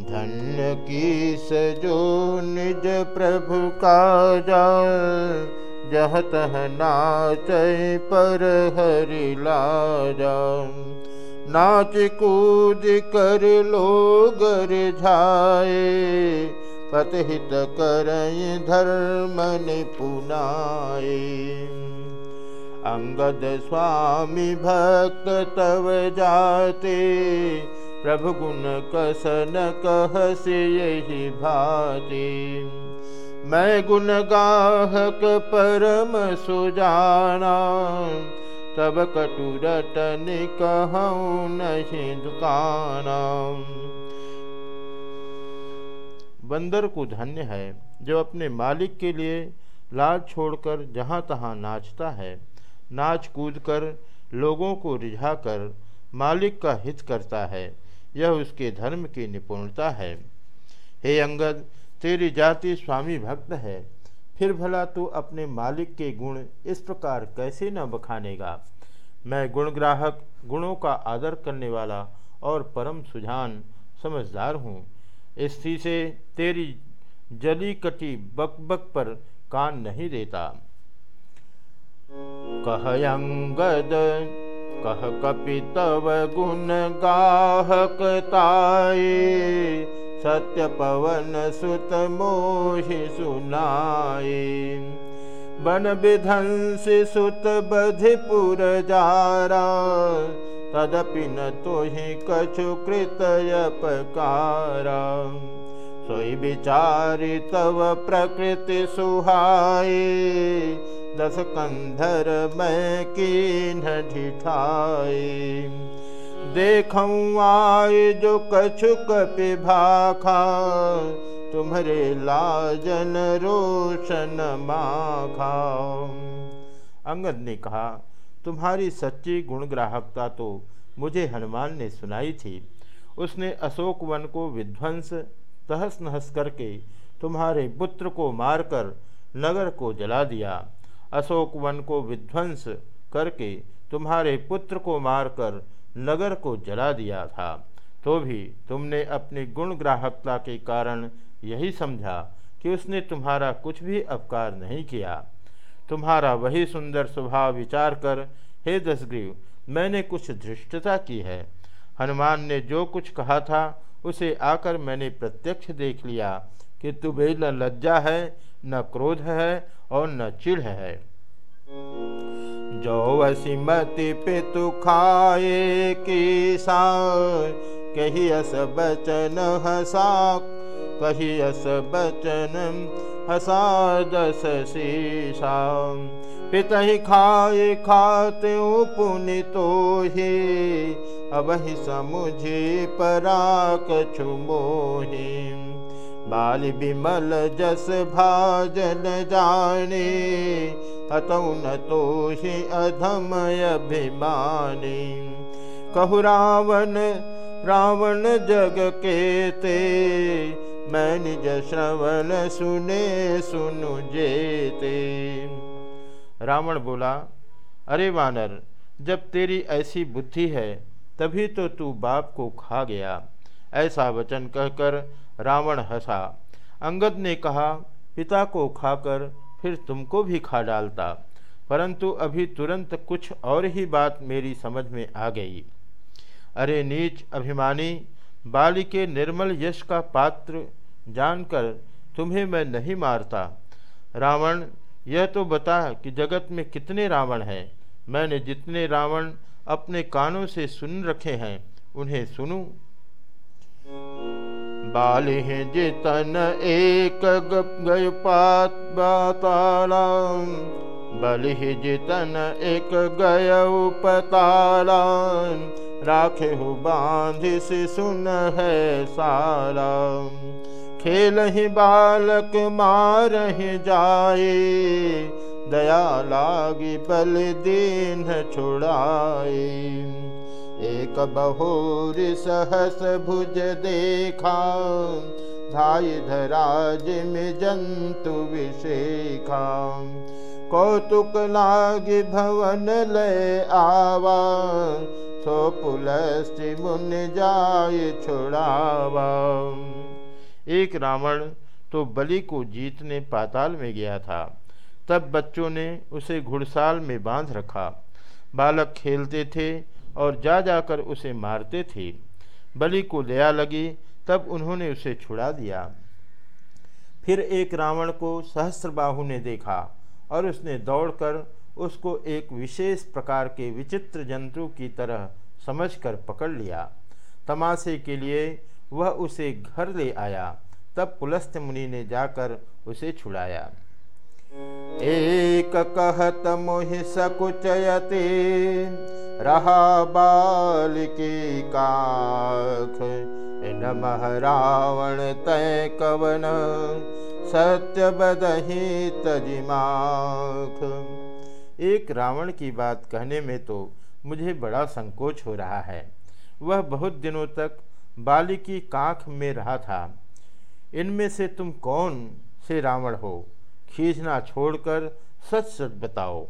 धन्य की सजो निज प्रभु का जा जह तह नाच पर हरि लाजा। नाच कूद कर लोगर झाए पतहित कर धर्म निपुनाए। अंगद स्वामी भक्त तव जाते प्रभु गुण कसन कह से यही भाते। मैं गुण गाहक परम सुजाना, तब कटुरटन कहूँ नहीं दुकाना। बंदर को धन्य है जो अपने मालिक के लिए लाज छोड़कर जहाँ तहाँ नाचता है, नाच कूद कर लोगों को रिझाकर मालिक का हित करता है। यह उसके धर्म की निपुणता है। हे अंगद, तेरी जाति स्वामी भक्त है। फिर भला तू अपने मालिक के गुण इस प्रकार कैसे न बखानेगा? मैं गुणग्राहक, गुणों का आदर करने वाला और परम सुजान, समझदार हूँ। इसी से तेरी जली कटी बक बक पर कान नहीं देता। कह अंगद कह कपि तव गुण गाहक ताए सत्य पवन सुत मोहि सुनाए बन विधंस सुत बधिपुर जारा। तदपि न कछु कृतयपकारा सोई विचारि तव प्रकृति सुहाए दस कंधर मैं कीन ढिठाए देखूँ आए जो कछु कपि भाखा तुम्हारे लाजन रोशन माखा। अंगद ने कहा, तुम्हारी सच्ची गुणग्राहकता तो मुझे हनुमान ने सुनाई थी। उसने अशोक वन को विध्वंस, तहस नहस करके तुम्हारे पुत्र को मारकर नगर को जला दिया। अशोक वन को विध्वंस करके तुम्हारे पुत्र को मारकर नगर को जला दिया था। तो भी तुमने अपनी गुण ग्राहकता के कारण यही समझा कि उसने तुम्हारा कुछ भी अपकार नहीं किया। तुम्हारा वही सुंदर स्वभाव विचार कर, हे दसग्रीव, मैंने कुछ धृष्टता की है। हनुमान ने जो कुछ कहा था, उसे आकर मैंने प्रत्यक्ष देख लिया कि तुम्हें न लज्जा है न क्रोध है और न चिढ़ है। जो वसीमति पितु खाए की सा कही अस बचन हसा कही अस बचन हसा दस शीशा पित ही खाए खाते पुनि तो ही, अब ही समुझे पराक छुमोही बाल बिमल जस भाजन जाने अतौ न तो ही अधम अभिमानी। कहु रावण रावण जग के ते मैं निज श्रवण सुने सुनु जेते। रावण बोला, अरे वानर, जब तेरी ऐसी बुद्धि है, तभी तो तू बाप को खा गया। ऐसा वचन कहकर रावण हंसा। अंगद ने कहा, पिता को खाकर फिर तुमको भी खा डालता। परंतु अभी तुरंत कुछ और ही बात मेरी समझ में आ गई। अरे नीच अभिमानी, बाली के निर्मल यश का पात्र जानकर तुम्हें मैं नहीं मारता। रावण, यह तो बता कि जगत में कितने रावण हैं। मैंने जितने रावण अपने कानों से सुन रखे हैं, उन्हें सुनूं? बाली जितन एक गय पात बलि जितन एक गय पताला राखे हो बाँध से सुन है सारा खेल ही बालक मार ही जाए। दया लागी बल दीन छुड़ाए। एक बहोर सहस भुज देखा, धाय धराज में जंतु विषेखा कौतुक लाग भवन ले आवा, सो पुलस्ति मुनि जाय छुड़ावा। एक रावण तो बलि को जीतने पाताल में गया था। तब बच्चों ने उसे घुड़साल में बाँध रखा। बालक खेलते थे और जा जाकर उसे मारते थे। बलि को दया लगी, तब उन्होंने उसे छुड़ा दिया। फिर एक रावण को सहस्त्रबाहु ने देखा और उसने दौड़कर उसको एक विशेष प्रकार के विचित्र जंतु की तरह समझकर पकड़ लिया। तमाशे के लिए वह उसे घर ले आया, तब पुलस्त मुनि ने जाकर उसे छुड़ाया। एक कहत मोहि सकुचयते रहा बाल की काख। नमः रावण तय कवन सत्य बदही तजिमाख एक रावण की बात कहने में तो मुझे बड़ा संकोच हो रहा है। वह बहुत दिनों तक बाली की काख में रहा था। इनमें से तुम कौन से रावण हो? खींचना छोड़कर सच सच बताओ।